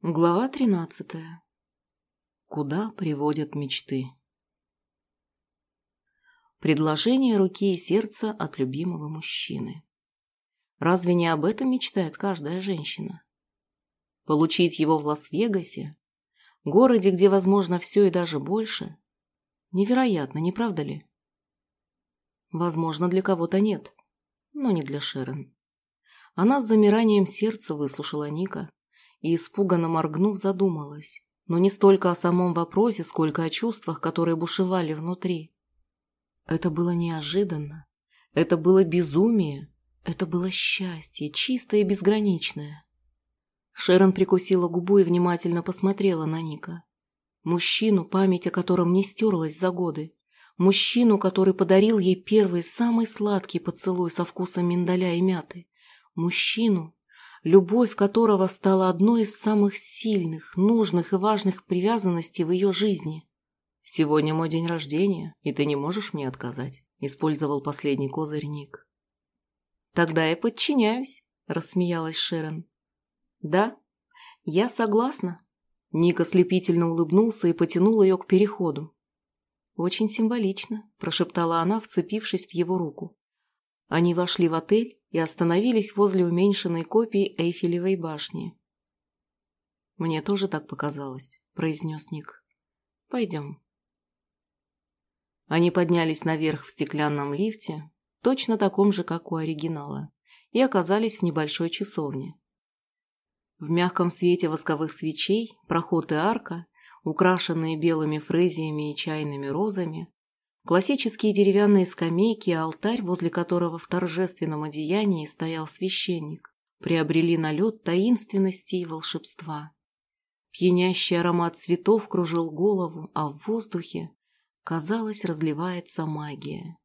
Глава тринадцатая. Куда приводят мечты? Предложение руки и сердца от любимого мужчины. Разве не об этом мечтает каждая женщина? Получить его в Лас-Вегасе, городе, где возможно все и даже больше? Невероятно, не правда ли? Возможно, для кого-то нет, но не для Шерон. Она с замиранием сердца выслушала Ника, и, испуганно моргнув, задумалась. Но не столько о самом вопросе, сколько о чувствах, которые бушевали внутри. Это было неожиданно. Это было безумие. Это было счастье, чистое и безграничное. Шерон прикусила губу и внимательно посмотрела на Ника. Мужчину, память о котором не стерлась за годы. Мужчину, который подарил ей первый, самый сладкий поцелуй со вкусом миндаля и мяты. Мужчину, любовь которого стала одной из самых сильных, нужных и важных привязанностей в ее жизни. «Сегодня мой день рождения, и ты не можешь мне отказать», – использовал последний козырь Ник. «Тогда я подчиняюсь», – рассмеялась Шерон. «Да, я согласна». Ник ослепительно улыбнулся и потянул ее к переходу. «Очень символично», – прошептала она, вцепившись в его руку. Они вошли в отель, и остановились возле уменьшенной копии Эйфелевой башни. «Мне тоже так показалось», – произнес Ник. «Пойдем». Они поднялись наверх в стеклянном лифте, точно таком же, как у оригинала, и оказались в небольшой часовне. В мягком свете восковых свечей проход и арка, украшенные белыми фрезиями и чайными розами, Классические деревянные скамейки и алтарь, возле которого в торжественном одеянии стоял священник, приобрели налет таинственности и волшебства. Пьянящий аромат цветов кружил голову, а в воздухе, казалось, разливается магия.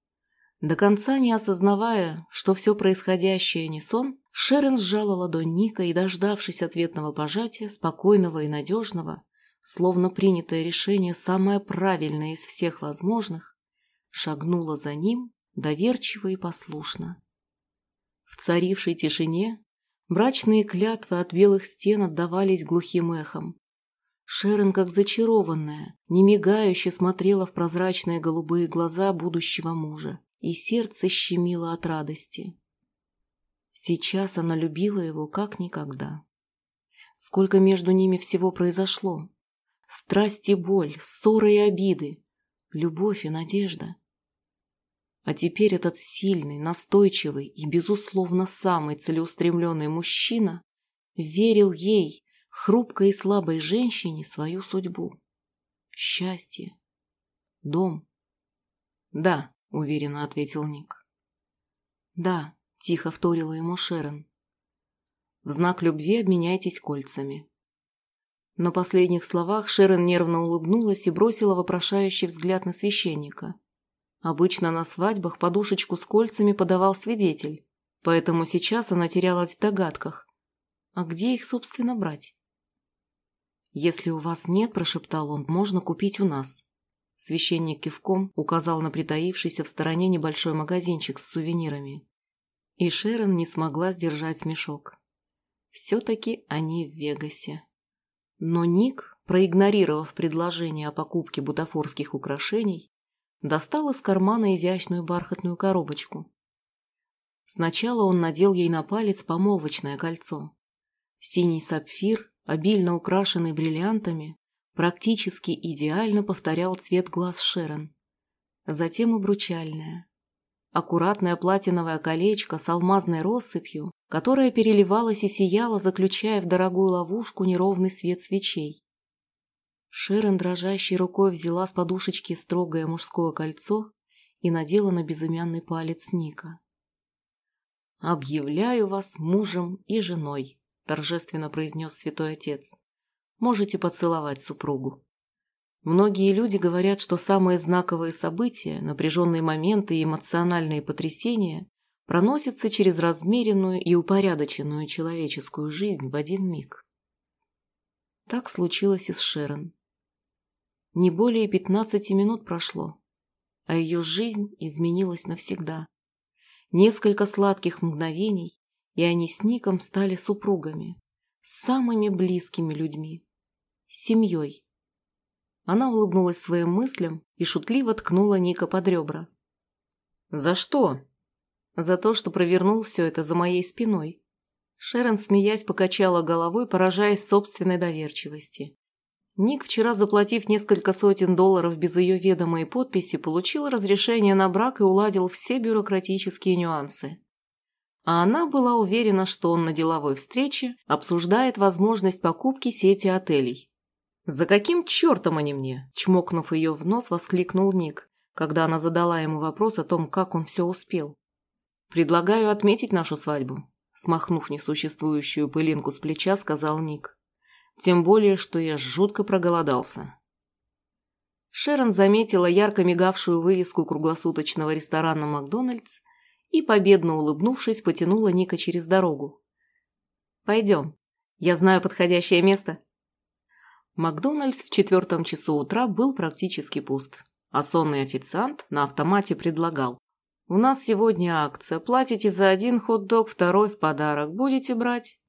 До конца не осознавая, что все происходящее не сон, Шерон сжала ладонь Ника и, дождавшись ответного пожатия, спокойного и надежного, словно принятое решение самое правильное из всех возможных, шагнула за ним доверчиво и послушно. В царившей тишине брачные клятвы от белых стен отдавались глухим эхом. Шерон, как зачарованная, немигающе смотрела в прозрачные голубые глаза будущего мужа, и сердце щемило от радости. Сейчас она любила его как никогда. Сколько между ними всего произошло. Страсть и боль, ссоры и обиды, любовь и надежда. А теперь этот сильный, настойчивый и, безусловно, самый целеустремленный мужчина верил ей, хрупкой и слабой женщине, свою судьбу. Счастье. Дом. «Да», — уверенно ответил Ник. «Да», — тихо вторила ему Шерон. «В знак любви обменяйтесь кольцами». На последних словах Шерон нервно улыбнулась и бросила вопрошающий взгляд на священника. Обычно на свадьбах подушечку с кольцами подавал свидетель, поэтому сейчас она терялась в догадках. А где их, собственно, брать? «Если у вас нет, — прошептал он, — можно купить у нас». Священник кивком указал на притаившийся в стороне небольшой магазинчик с сувенирами. И Шерон не смогла сдержать смешок. Все-таки они в Вегасе. Но Ник, проигнорировав предложение о покупке бутафорских украшений, достал из кармана изящную бархатную коробочку. Сначала он надел ей на палец помолвочное кольцо. Синий сапфир, обильно украшенный бриллиантами, практически идеально повторял цвет глаз Шерон. Затем обручальное. Аккуратное платиновое колечко с алмазной россыпью, которое переливалось и сияло, заключая в дорогую ловушку неровный свет свечей. Шерон дрожащей рукой взяла с подушечки строгое мужское кольцо и надела на безымянный палец Ника. «Объявляю вас мужем и женой», – торжественно произнес святой отец. «Можете поцеловать супругу». Многие люди говорят, что самые знаковые события, напряженные моменты и эмоциональные потрясения проносятся через размеренную и упорядоченную человеческую жизнь в один миг. Так случилось и с Шерон. Не более пятнадцати минут прошло, а ее жизнь изменилась навсегда. Несколько сладких мгновений, и они с Ником стали супругами, самыми близкими людьми, семьей. Она улыбнулась своим мыслям и шутливо ткнула Ника под ребра. «За что?» «За то, что провернул все это за моей спиной». Шерон, смеясь, покачала головой, поражаясь собственной доверчивости. Ник, вчера заплатив несколько сотен долларов без ее ведома и подписи, получил разрешение на брак и уладил все бюрократические нюансы. А она была уверена, что он на деловой встрече обсуждает возможность покупки сети отелей. «За каким чертом они мне?» – чмокнув ее в нос, воскликнул Ник, когда она задала ему вопрос о том, как он все успел. «Предлагаю отметить нашу свадьбу», – смахнув несуществующую пылинку с плеча, сказал Ник. Тем более, что я жутко проголодался. Шерон заметила ярко мигавшую вывеску круглосуточного ресторана «Макдональдс» и, победно улыбнувшись, потянула Ника через дорогу. «Пойдем. Я знаю подходящее место». Макдональдс в четвертом часу утра был практически пуст, а сонный официант на автомате предлагал. «У нас сегодня акция. Платите за один хот-дог, второй в подарок. Будете брать?»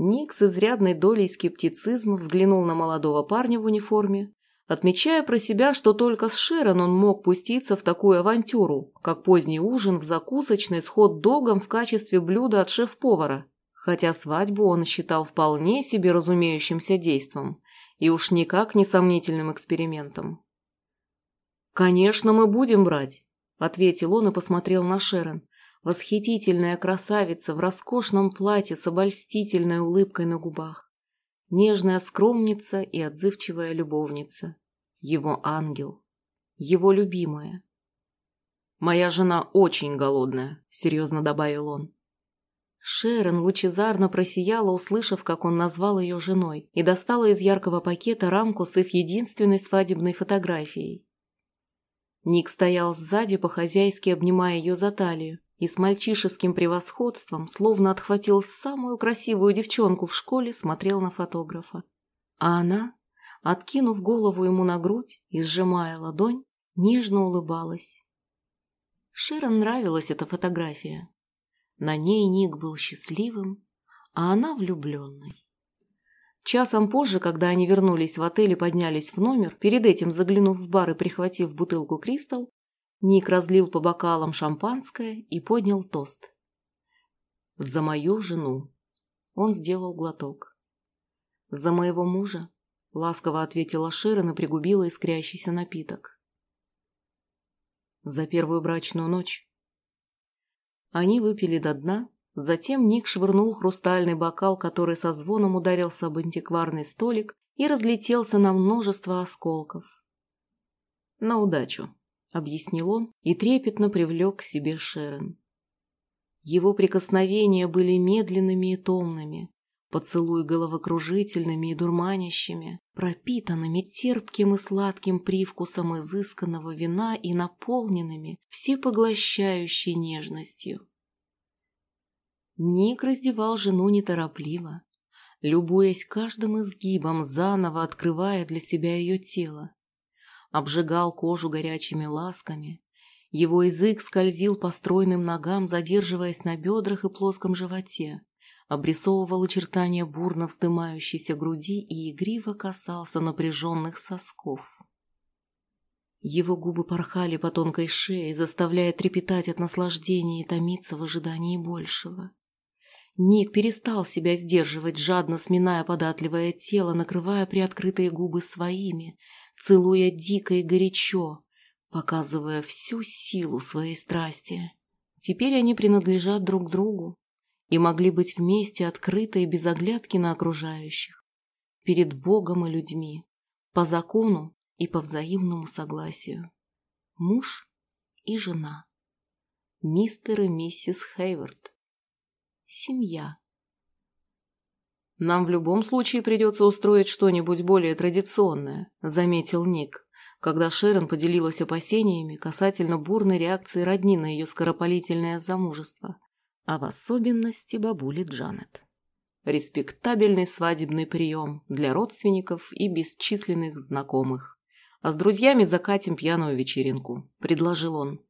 Ник с изрядной долей скептицизма взглянул на молодого парня в униформе, отмечая про себя, что только с Шерон он мог пуститься в такую авантюру, как поздний ужин в закусочной с хот-догом в качестве блюда от шеф-повара, хотя свадьбу он считал вполне себе разумеющимся действом и уж никак не сомнительным экспериментом. «Конечно, мы будем брать», – ответил он и посмотрел на Шерон, Восхитительная красавица в роскошном платье с обольстительной улыбкой на губах. Нежная скромница и отзывчивая любовница. Его ангел. Его любимая. «Моя жена очень голодная», – серьезно добавил он. Шерон лучезарно просияла, услышав, как он назвал ее женой, и достала из яркого пакета рамку с их единственной свадебной фотографией. Ник стоял сзади, по-хозяйски обнимая ее за талию, и с мальчишеским превосходством, словно отхватил самую красивую девчонку в школе, смотрел на фотографа. А она, откинув голову ему на грудь и сжимая ладонь, нежно улыбалась. Шерон нравилась эта фотография. На ней Ник был счастливым, а она влюбленной. Часом позже, когда они вернулись в отель и поднялись в номер, перед этим заглянув в бар и прихватив бутылку «Кристалл», Ник разлил по бокалам шампанское и поднял тост. «За мою жену!» Он сделал глоток. «За моего мужа!» — ласково ответила Широн и пригубила искрящийся напиток. «За первую брачную ночь!» Они выпили до дна, затем Ник швырнул хрустальный бокал, который со звоном ударился об антикварный столик и разлетелся на множество осколков. «На удачу!» – объяснил он и трепетно привлек к себе Шерон. Его прикосновения были медленными и томными, поцелуй головокружительными и дурманящими, пропитанными терпким и сладким привкусом изысканного вина и наполненными всепоглощающей нежностью. Ник раздевал жену неторопливо, любуясь каждым изгибом, заново открывая для себя ее тело обжигал кожу горячими ласками. Его язык скользил по стройным ногам, задерживаясь на бедрах и плоском животе, обрисовывал очертания бурно вздымающейся груди и игриво касался напряженных сосков. Его губы порхали по тонкой шее, заставляя трепетать от наслаждения и томиться в ожидании большего. Ник перестал себя сдерживать, жадно сминая податливое тело, накрывая приоткрытые губы своими, целуя дико и горячо, показывая всю силу своей страсти. Теперь они принадлежат друг другу и могли быть вместе открыто и без оглядки на окружающих, перед Богом и людьми, по закону и по взаимному согласию. Муж и жена. Мистер и миссис Хейвард. Семья. «Нам в любом случае придется устроить что-нибудь более традиционное», – заметил Ник, когда Шерон поделилась опасениями касательно бурной реакции родни на ее скоропалительное замужество, а в особенности бабули Джанет. Респектабельный свадебный прием для родственников и бесчисленных знакомых. А с друзьями закатим пьяную вечеринку», – предложил он.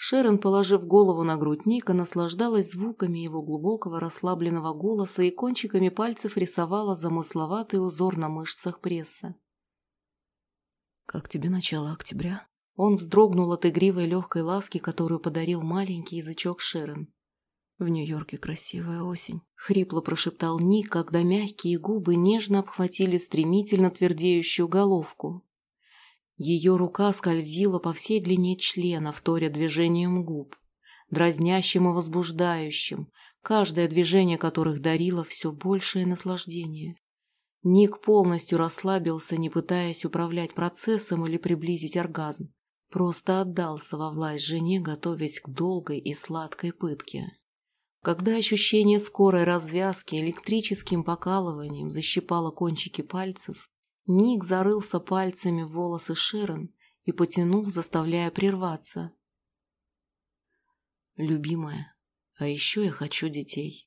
Шерон, положив голову на грудь Ника, наслаждалась звуками его глубокого расслабленного голоса и кончиками пальцев рисовала замысловатый узор на мышцах пресса. «Как тебе начало октября?» Он вздрогнул от игривой легкой ласки, которую подарил маленький язычок Шерон. «В Нью-Йорке красивая осень», — хрипло прошептал Ник, когда мягкие губы нежно обхватили стремительно твердеющую головку. Ее рука скользила по всей длине члена, вторя движением губ, дразнящим и возбуждающим, каждое движение которых дарило все большее наслаждение. Ник полностью расслабился, не пытаясь управлять процессом или приблизить оргазм. Просто отдался во власть жене, готовясь к долгой и сладкой пытке. Когда ощущение скорой развязки электрическим покалыванием защипало кончики пальцев, Ник зарылся пальцами в волосы Шерон и потянул, заставляя прерваться. «Любимая, а еще я хочу детей».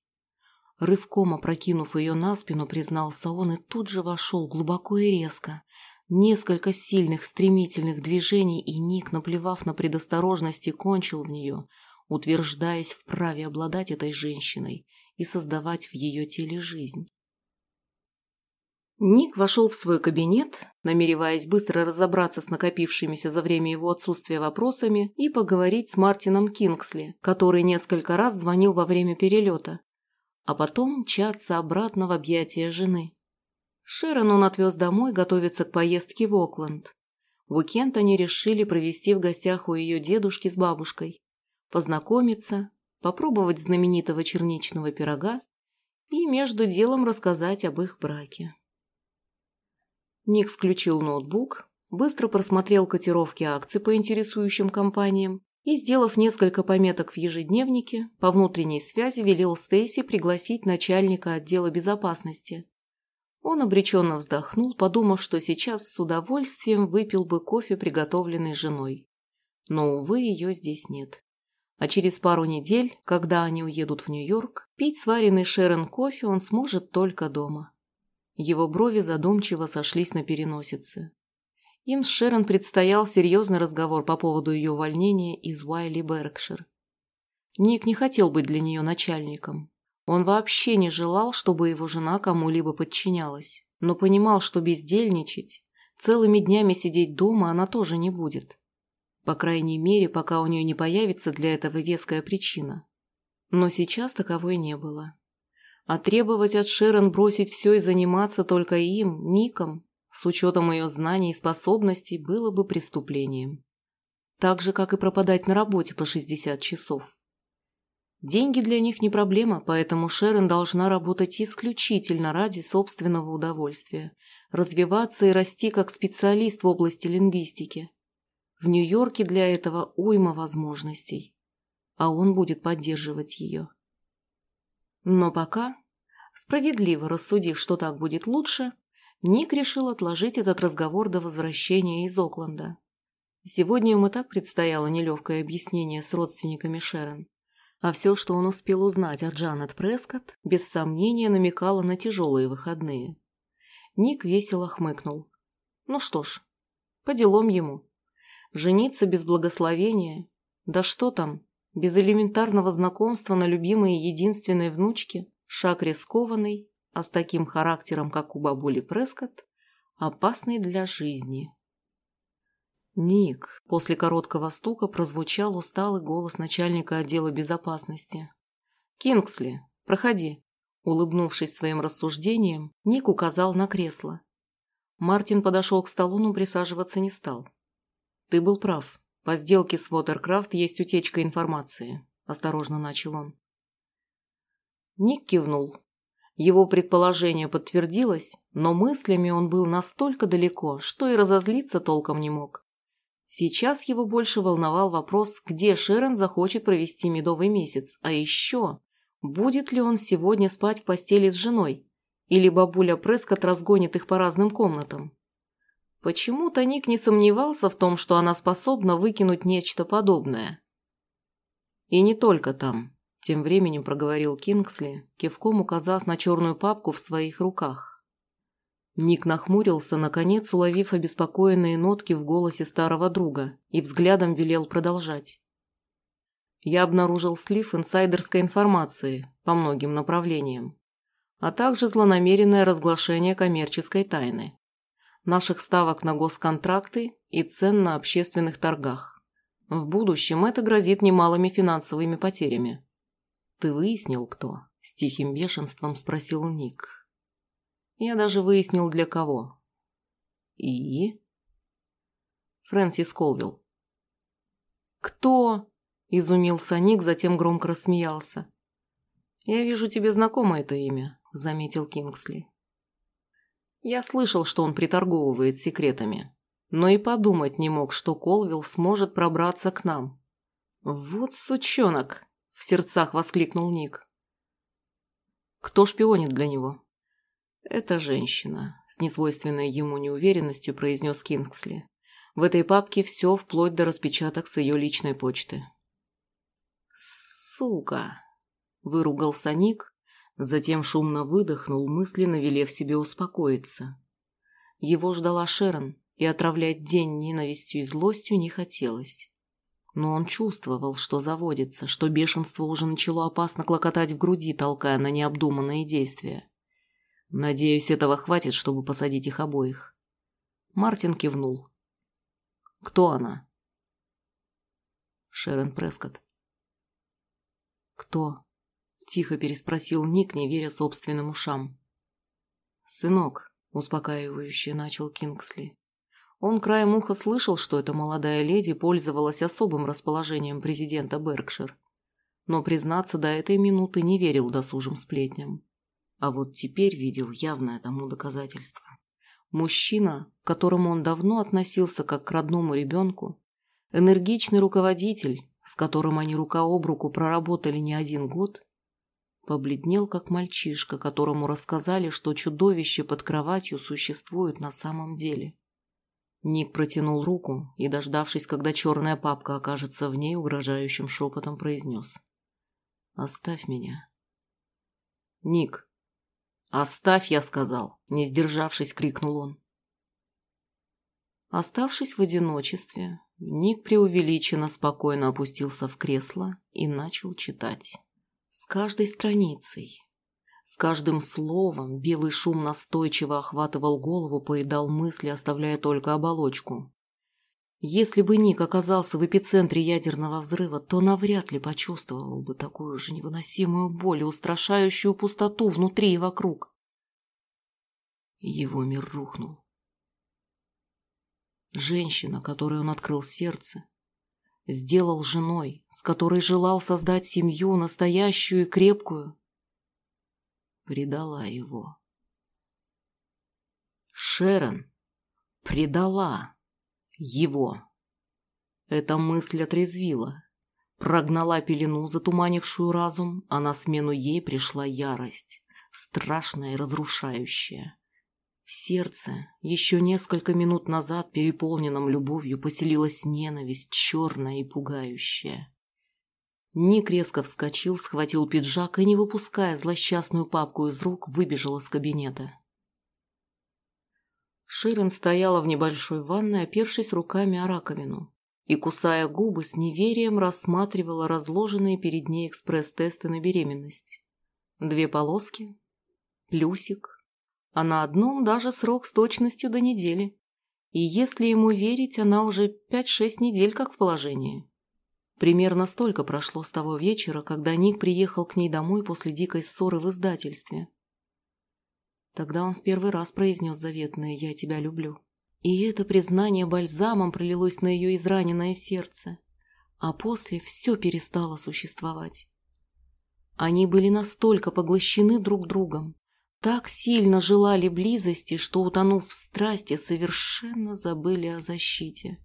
Рывком опрокинув ее на спину, признался он и тут же вошел глубоко и резко. Несколько сильных, стремительных движений, и Ник, наплевав на предосторожности, кончил в нее, утверждаясь в праве обладать этой женщиной и создавать в ее теле жизнь. Ник вошел в свой кабинет, намереваясь быстро разобраться с накопившимися за время его отсутствия вопросами и поговорить с Мартином Кингсли, который несколько раз звонил во время перелета, а потом мчаться обратно в объятия жены. Шерон он отвез домой готовиться к поездке в Окленд. В уикенд они решили провести в гостях у ее дедушки с бабушкой, познакомиться, попробовать знаменитого черничного пирога и между делом рассказать об их браке. Ник включил ноутбук, быстро просмотрел котировки акций по интересующим компаниям и, сделав несколько пометок в ежедневнике, по внутренней связи велел Стейси пригласить начальника отдела безопасности. Он обреченно вздохнул, подумав, что сейчас с удовольствием выпил бы кофе, приготовленный женой. Но, увы, ее здесь нет. А через пару недель, когда они уедут в Нью-Йорк, пить сваренный Шерон кофе он сможет только дома. Его брови задумчиво сошлись на переносице. Им с Шерон предстоял серьезный разговор по поводу ее увольнения из Уайли Беркшир. Ник не хотел быть для нее начальником. Он вообще не желал, чтобы его жена кому-либо подчинялась, но понимал, что бездельничать, целыми днями сидеть дома она тоже не будет. По крайней мере, пока у нее не появится для этого веская причина. Но сейчас таковой не было. А требовать от Шерон бросить все и заниматься только им, Ником, с учетом ее знаний и способностей, было бы преступлением. Так же, как и пропадать на работе по 60 часов. Деньги для них не проблема, поэтому Шерон должна работать исключительно ради собственного удовольствия, развиваться и расти как специалист в области лингвистики. В Нью-Йорке для этого уйма возможностей, а он будет поддерживать ее. Но пока Справедливо рассудив, что так будет лучше, Ник решил отложить этот разговор до возвращения из Окленда. Сегодня ему так предстояло нелегкое объяснение с родственниками Шерон. А все, что он успел узнать от Джанет Прескотт, без сомнения намекало на тяжелые выходные. Ник весело хмыкнул. Ну что ж, по делам ему. Жениться без благословения? Да что там, без элементарного знакомства на любимой и единственной внучке? Шаг рискованный, а с таким характером, как у бабули Прескотт, опасный для жизни. «Ник», – после короткого стука прозвучал усталый голос начальника отдела безопасности. «Кингсли, проходи». Улыбнувшись своим рассуждением, Ник указал на кресло. Мартин подошел к столу, но присаживаться не стал. «Ты был прав. По сделке с Watercraft есть утечка информации», – осторожно начал он. Ник кивнул. Его предположение подтвердилось, но мыслями он был настолько далеко, что и разозлиться толком не мог. Сейчас его больше волновал вопрос, где Шерон захочет провести медовый месяц, а еще, будет ли он сегодня спать в постели с женой, или бабуля Прескотт разгонит их по разным комнатам. Почему-то Ник не сомневался в том, что она способна выкинуть нечто подобное. И не только там. Тем временем проговорил Кингсли, кивком указав на черную папку в своих руках. Ник нахмурился, наконец уловив обеспокоенные нотки в голосе старого друга, и взглядом велел продолжать. я обнаружил слив инсайдерской информации по многим направлениям, а также злонамеренное разглашение коммерческой тайны, наших ставок на госконтракты и цен на общественных торгах. В будущем это грозит немалыми финансовыми потерями. «Ты выяснил, кто?» – с тихим бешенством спросил Ник. «Я даже выяснил, для кого». «И?» Фрэнсис Колвилл. «Кто?» – изумился Ник, затем громко рассмеялся. «Я вижу, тебе знакомо это имя», – заметил Кингсли. «Я слышал, что он приторговывает секретами, но и подумать не мог, что Колвилл сможет пробраться к нам». «Вот сучонок!» – в сердцах воскликнул Ник. «Кто шпионит для него?» «Это женщина», – с несвойственной ему неуверенностью произнес Кингсли. В этой папке все вплоть до распечаток с ее личной почты. «Сука!» – выругался Ник, затем шумно выдохнул, мысленно велев себе успокоиться. Его ждала Шерон, и отравлять день ненавистью и злостью не хотелось. Но он чувствовал, что заводится, что бешенство уже начало опасно клокотать в груди, толкая на необдуманные действия. «Надеюсь, этого хватит, чтобы посадить их обоих». Мартин кивнул. Кто она? Шерон Прескотт. Кто? Тихо переспросил Ник, не веря собственным ушам. Сынок, успокаивающе начал Кингсли. Он краем уха слышал, что эта молодая леди пользовалась особым расположением президента Беркшир. Но, признаться, до этой минуты не верил досужим сплетням. А вот теперь видел явное тому доказательство. Мужчина, к которому он давно относился как к родному ребенку, энергичный руководитель, с которым они рука об руку проработали не один год, побледнел как мальчишка, которому рассказали, что чудовище под кроватью существует на самом деле. Ник протянул руку и, дождавшись, когда черная папка окажется в ней, угрожающим шепотом произнес. «Оставь меня». «Ник, «Оставь, я сказал!» – не сдержавшись, крикнул он. Оставшись в одиночестве, Ник преувеличенно спокойно опустился в кресло и начал читать. С каждой страницей, с каждым словом белый шум настойчиво охватывал голову, поедал мысли, оставляя только оболочку. Если бы Ник оказался в эпицентре ядерного взрыва, то навряд ли почувствовал бы такую же невыносимую боль и устрашающую пустоту внутри и вокруг. Его мир рухнул. Женщина, которой он открыл сердце, сделал женой, с которой желал создать семью, настоящую и крепкую, предала его. Шерон предала его. Эта мысль отрезвила, прогнала пелену, затуманившую разум, а на смену ей пришла ярость, страшная и разрушающая. В сердце, еще несколько минут назад переполненном любовью, поселилась ненависть, черная и пугающая. Ник резко вскочил, схватил пиджак и, не выпуская злосчастную папку из рук, выбежал из кабинета. Ширин стояла в небольшой ванной, опершись руками о раковину, и, кусая губы, с неверием рассматривала разложенные перед ней экспресс-тесты на беременность. Две полоски, плюсик, а на одном даже срок с точностью до недели. И если ему верить, она уже пять-шесть недель как в положении. Примерно столько прошло с того вечера, когда Ник приехал к ней домой после дикой ссоры в издательстве. Тогда он в первый раз произнес заветное «Я тебя люблю». И это признание бальзамом пролилось на ее израненное сердце, а после все перестало существовать. Они были настолько поглощены друг другом, так сильно желали близости, что, утонув в страсти, совершенно забыли о защите.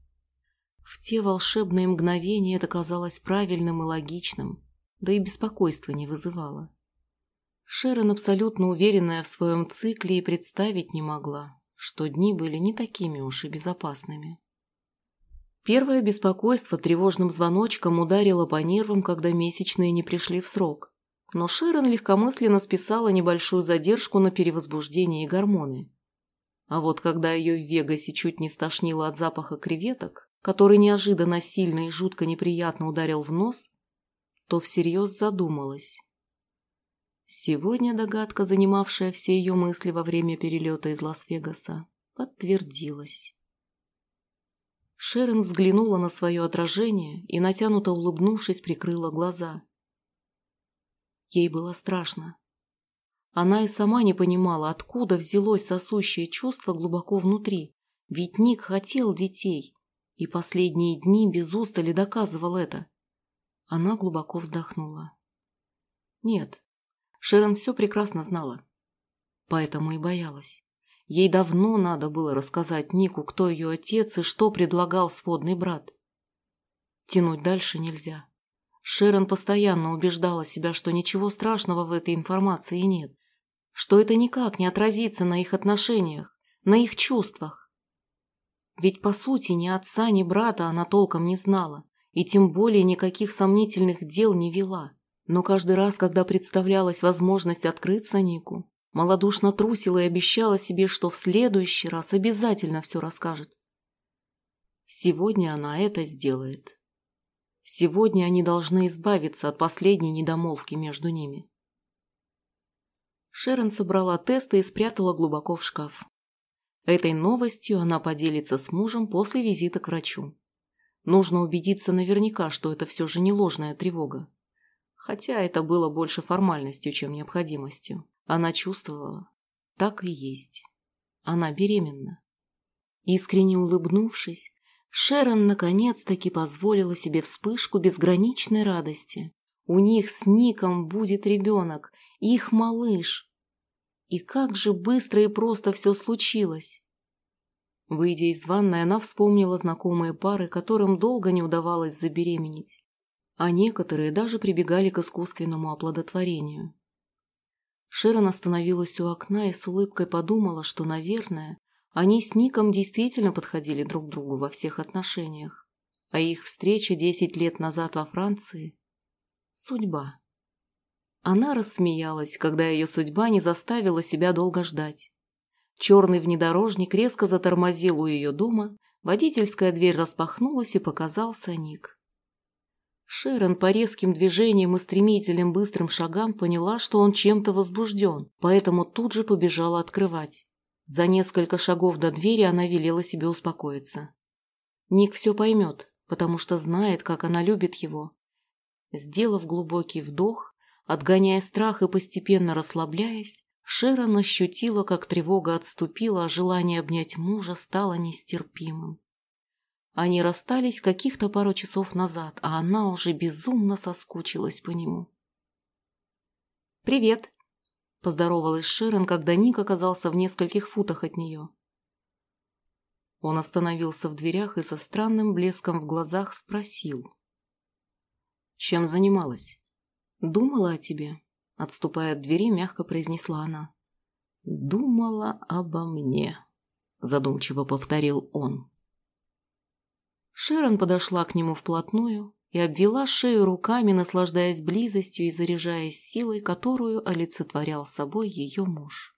В те волшебные мгновения это казалось правильным и логичным, да и беспокойства не вызывало. Шерон, абсолютно уверенная в своем цикле, и представить не могла, что дни были не такими уж и безопасными. Первое беспокойство тревожным звоночком ударило по нервам, когда месячные не пришли в срок. Но Шерон легкомысленно списала небольшую задержку на перевозбуждение и гормоны. А вот когда ее в Вегасе чуть не стошнило от запаха креветок, который неожиданно сильно и жутко неприятно ударил в нос, то всерьез задумалась. Сегодня догадка, занимавшая все ее мысли во время перелета из Лас-Вегаса, подтвердилась. Шерон взглянула на свое отражение и, натянуто улыбнувшись, прикрыла глаза. Ей было страшно. Она и сама не понимала, откуда взялось сосущее чувство глубоко внутри, ведь Ник хотел детей, и последние дни без устали доказывал это. Она глубоко вздохнула. Нет, Шерон все прекрасно знала. Поэтому и боялась. Ей давно надо было рассказать Нику, кто ее отец и что предлагал сводный брат. Тянуть дальше нельзя. Шерон постоянно убеждала себя, что ничего страшного в этой информации нет, что это никак не отразится на их отношениях, на их чувствах. Ведь, по сути, ни отца, ни брата она толком не знала, и тем более никаких сомнительных дел не вела. Но каждый раз, когда представлялась возможность открыться Нику, Малодушно трусила и обещала себе, что в следующий раз обязательно все расскажет. Сегодня она это сделает. Сегодня они должны избавиться от последней недомолвки между ними. Шерон собрала тесты и спрятала глубоко в шкаф. Этой новостью она поделится с мужем после визита к врачу. Нужно убедиться наверняка, что это все же не ложная тревога. Хотя это было больше формальностью, чем необходимостью. Она чувствовала. Так и есть. Она беременна. Искренне улыбнувшись, Шерон наконец-таки позволила себе вспышку безграничной радости. У них с Ником будет ребенок, их малыш. И как же быстро и просто все случилось. Выйдя из ванной, она вспомнила знакомые пары, которым долго не удавалось забеременеть. А некоторые даже прибегали к искусственному оплодотворению. Шерон остановилась у окна и с улыбкой подумала, что, наверное, они с Ником действительно подходили друг другу во всех отношениях. А их встреча десять лет назад во Франции – судьба. Она рассмеялась, когда ее судьба не заставила себя долго ждать. Черный внедорожник резко затормозил у ее дома, водительская дверь распахнулась и показался Ник. Шерон по резким движениям и стремительным быстрым шагам поняла, что он чем-то возбужден, поэтому тут же побежала открывать. За несколько шагов до двери она велела себе успокоиться. Ник все поймет, потому что знает, как она любит его. Сделав глубокий вдох, отгоняя страх и постепенно расслабляясь, Шерон ощутила, как тревога отступила, а желание обнять мужа стало нестерпимым. Они расстались каких-то пару часов назад, а она уже безумно соскучилась по нему. «Привет!» – поздоровалась Шерон, когда Ник оказался в нескольких футах от нее. Он остановился в дверях и со странным блеском в глазах спросил. «Чем занималась?» «Думала о тебе», – отступая от двери, мягко произнесла она. «Думала обо мне», – задумчиво повторил он. Шерон подошла к нему вплотную и обвела шею руками, наслаждаясь близостью и заряжаясь силой, которую олицетворял собой ее муж.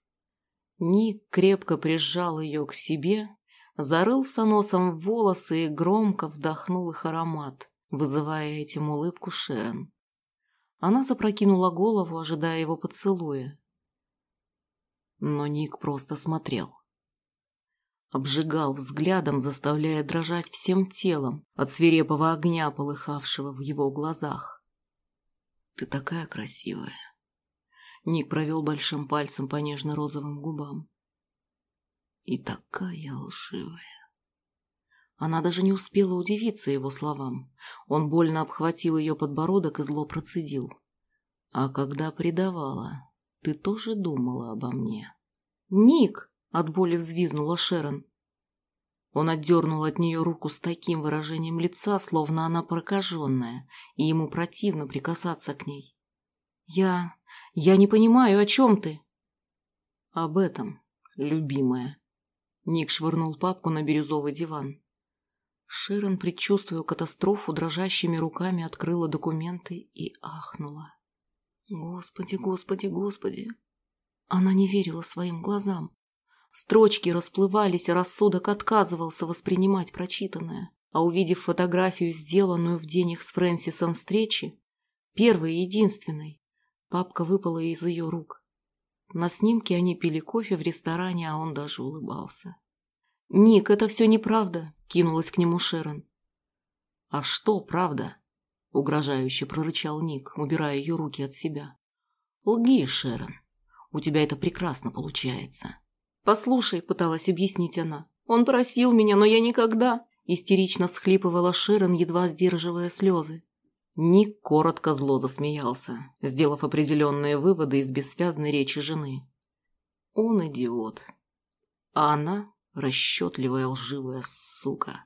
Ник крепко прижал ее к себе, зарылся носом в волосы и громко вдохнул их аромат, вызывая этим улыбку Шерон. Она запрокинула голову, ожидая его поцелуя. Но Ник просто смотрел обжигал взглядом, заставляя дрожать всем телом от свирепого огня, полыхавшего в его глазах. «Ты такая красивая!» Ник провел большим пальцем по нежно-розовым губам. «И такая лживая!» Она даже не успела удивиться его словам. Он больно обхватил ее подбородок и зло процедил. «А когда предавала, ты тоже думала обо мне?» «Ник!» От боли взвизнула Шерон. Он отдернул от нее руку с таким выражением лица, словно она прокаженная, и ему противно прикасаться к ней. «Я... я не понимаю, о чем ты?» «Об этом, любимая». Ник швырнул папку на бирюзовый диван. Шерон, предчувствуя катастрофу, дрожащими руками открыла документы и ахнула. «Господи, господи, господи!» Она не верила своим глазам. Строчки расплывались, а рассудок отказывался воспринимать прочитанное. А увидев фотографию, сделанную в день их с Фрэнсисом встречи, Первой и единственной. Папка выпала из ее рук. На снимке они пили кофе в ресторане, а он даже улыбался. «Ник, это все неправда», — кинулась к нему Шерон. «А что правда?» — угрожающе прорычал Ник, убирая ее руки от себя. «Лги, Шерон. У тебя это прекрасно получается». «Послушай», — пыталась объяснить она. «Он просил меня, но я никогда...» Истерично всхлипывала Шерон, едва сдерживая слезы. Ник коротко зло засмеялся, сделав определенные выводы из бессвязной речи жены. Он идиот. А она расчетливая лживая сука.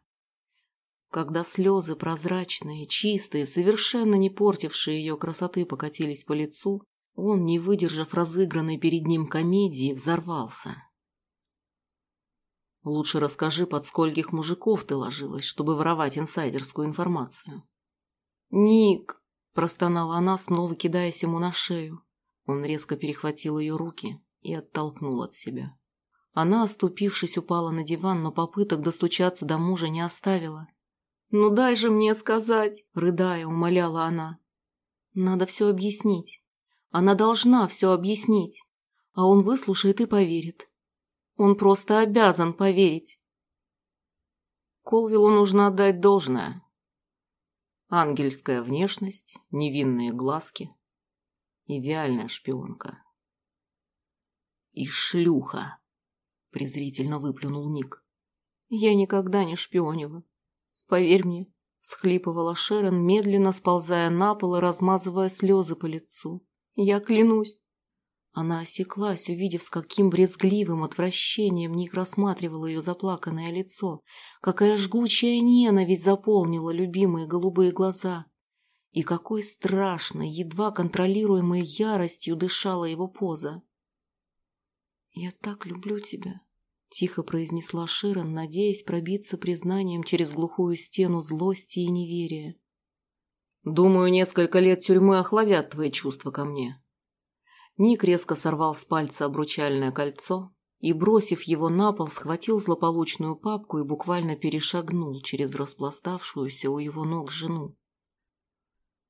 Когда слезы прозрачные, чистые, совершенно не портившие ее красоты покатились по лицу, он, не выдержав разыгранной перед ним комедии, взорвался. «Лучше расскажи, под скольких мужиков ты ложилась, чтобы воровать инсайдерскую информацию». «Ник!» – простонала она, снова кидаясь ему на шею. Он резко перехватил ее руки и оттолкнул от себя. Она, оступившись, упала на диван, но попыток достучаться до мужа не оставила. «Ну дай же мне сказать!» – рыдая, умоляла она. «Надо все объяснить. Она должна все объяснить. А он выслушает и поверит. Он просто обязан поверить». Колвиллу нужно отдать должное. Ангельская внешность, невинные глазки. Идеальная шпионка. И шлюха презрительно выплюнул Ник. Я никогда не шпионила. Поверь мне, всхлипывала Шерон, медленно сползая на пол и размазывая слезы по лицу. Я клянусь. Она осеклась, увидев, с каким брезгливым отвращением Ник рассматривал ее заплаканное лицо, какая жгучая ненависть заполнила любимые голубые глаза, и какой страшной, едва контролируемой яростью дышала его поза. «Я так люблю тебя», — тихо произнесла Широн, надеясь пробиться признанием через глухую стену злости и неверия. «Думаю, несколько лет тюрьмы охладят твои чувства ко мне». Ник резко сорвал с пальца обручальное кольцо и, бросив его на пол, схватил злополучную папку и буквально перешагнул через распластавшуюся у его ног жену.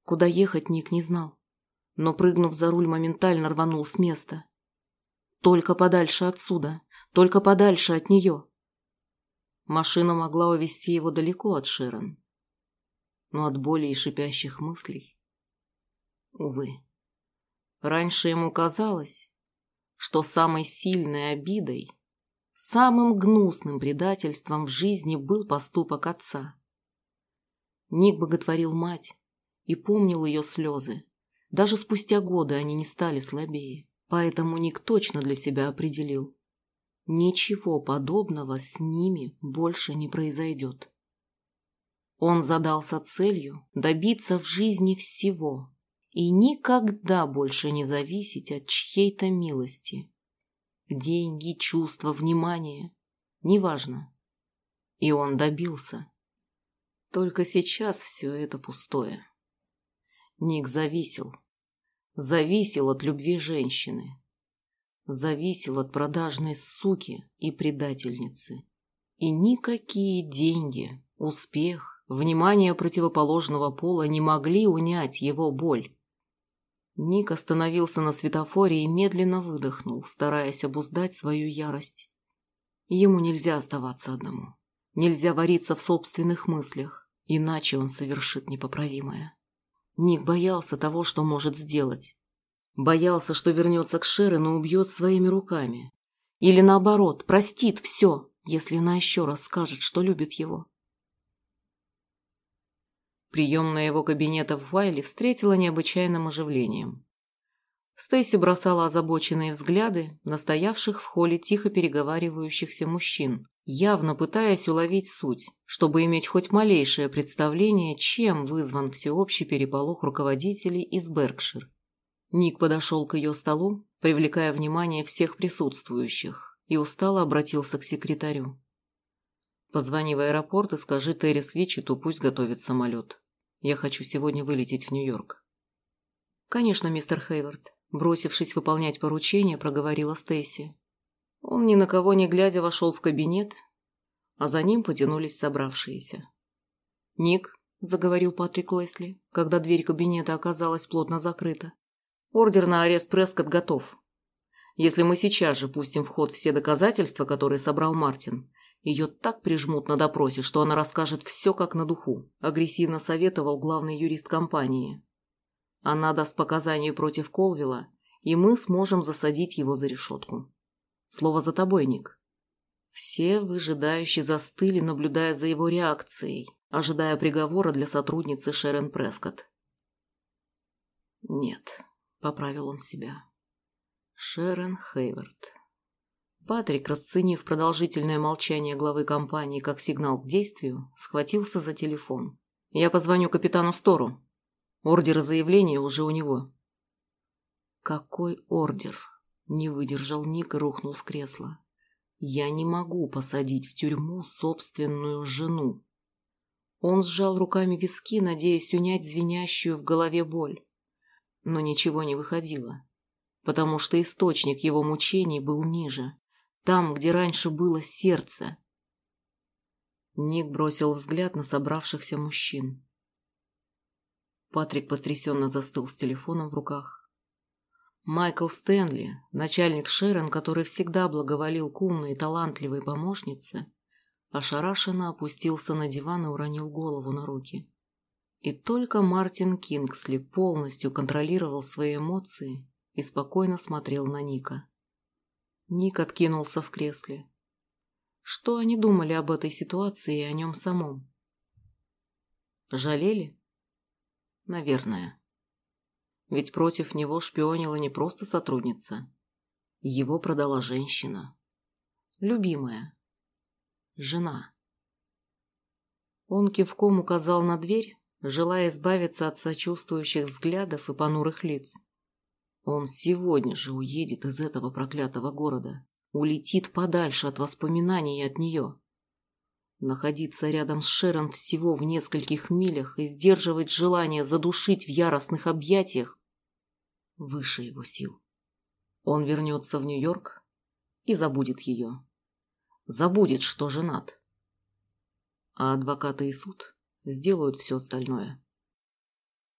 Куда ехать Ник не знал, но, прыгнув за руль, моментально рванул с места. Только подальше отсюда, только подальше от нее. Машина могла увести его далеко от Шерон. Но от боли и шипящих мыслей... Увы. Раньше ему казалось, что самой сильной обидой, самым гнусным предательством в жизни был поступок отца. Ник боготворил мать и помнил ее слезы. Даже спустя годы они не стали слабее. Поэтому Ник точно для себя определил. Ничего подобного с ними больше не произойдет. Он задался целью добиться в жизни всего и никогда больше не зависеть от чьей-то милости. Деньги, чувства, внимание – неважно. И он добился. Только сейчас все это пустое. Ник зависел, зависел от любви женщины, зависел от продажной суки и предательницы. И никакие деньги, успех, внимание противоположного пола не могли унять его боль. Ник остановился на светофоре и медленно выдохнул, стараясь обуздать свою ярость. Ему нельзя оставаться одному. Нельзя вариться в собственных мыслях, иначе он совершит непоправимое. Ник боялся того, что может сделать. Боялся, что вернется к Шерон и убьет своими руками. Или наоборот, простит все, если она еще раз скажет, что любит его. Приемная его кабинета в Уайле встретила необычайным оживлением. Стейси бросала озабоченные взгляды на стоявших в холле тихо переговаривающихся мужчин, явно пытаясь уловить суть, чтобы иметь хоть малейшее представление, чем вызван всеобщий переполох руководителей из Беркшир. Ник подошел к ее столу, привлекая внимание всех присутствующих, и устало обратился к секретарю. «Позвони в аэропорт и скажи Терри Свичету, пусть готовит самолет. Я хочу сегодня вылететь в Нью-Йорк». «Конечно, мистер Хейвард», бросившись выполнять поручение, проговорила Стейси. Он ни на кого не глядя вошел в кабинет, а за ним потянулись собравшиеся. «Ник, заговорил Патрик Лесли, когда дверь кабинета оказалась плотно закрыта. «Ордер на арест Прескотт готов. Если мы сейчас же пустим в ход все доказательства, которые собрал Мартин, ее так прижмут на допросе, что она расскажет все как на духу», – агрессивно советовал главный юрист компании. «Она даст показания против Колвилла, и мы сможем засадить его за решетку. Слово за тобой, Ник». Все выжидающие застыли, наблюдая за его реакцией, ожидая приговора для сотрудницы Шерон Прескотт. «Нет», — поправил он себя. «Шерон Хейвард». Патрик, расценив продолжительное молчание главы компании как сигнал к действию, схватился за телефон. «Я позвоню капитану Стору. Ордер заявления уже у него». «Какой ордер?» – не выдержал Ник и рухнул в кресло. «Я не могу посадить в тюрьму собственную жену». Он сжал руками виски, надеясь унять звенящую в голове боль. Но ничего не выходило, потому что источник его мучений был ниже, там, где раньше было сердце. Ник бросил взгляд на собравшихся мужчин. Патрик потрясенно застыл с телефоном в руках. Майкл Стэнли, начальник Шерон, который всегда благоволил к умной и талантливой помощнице, ошарашенно опустился на диван и уронил голову на руки. И только Мартин Кингсли полностью контролировал свои эмоции и спокойно смотрел на Ника. Ник откинулся в кресле. Что они думали об этой ситуации и о нем самом? Жалели? Наверное. Ведь против него шпионила не просто сотрудница. Его продала женщина. Любимая. Жена. Он кивком указал на дверь, желая избавиться от сочувствующих взглядов и понурых лиц. Он сегодня же уедет из этого проклятого города, улетит подальше от воспоминаний и от нее. Находиться рядом с Шерон всего в нескольких милях и сдерживать желание задушить в яростных объятиях выше его сил. Он вернется в Нью-Йорк и забудет ее. Забудет, что женат. А адвокаты и суд сделают все остальное.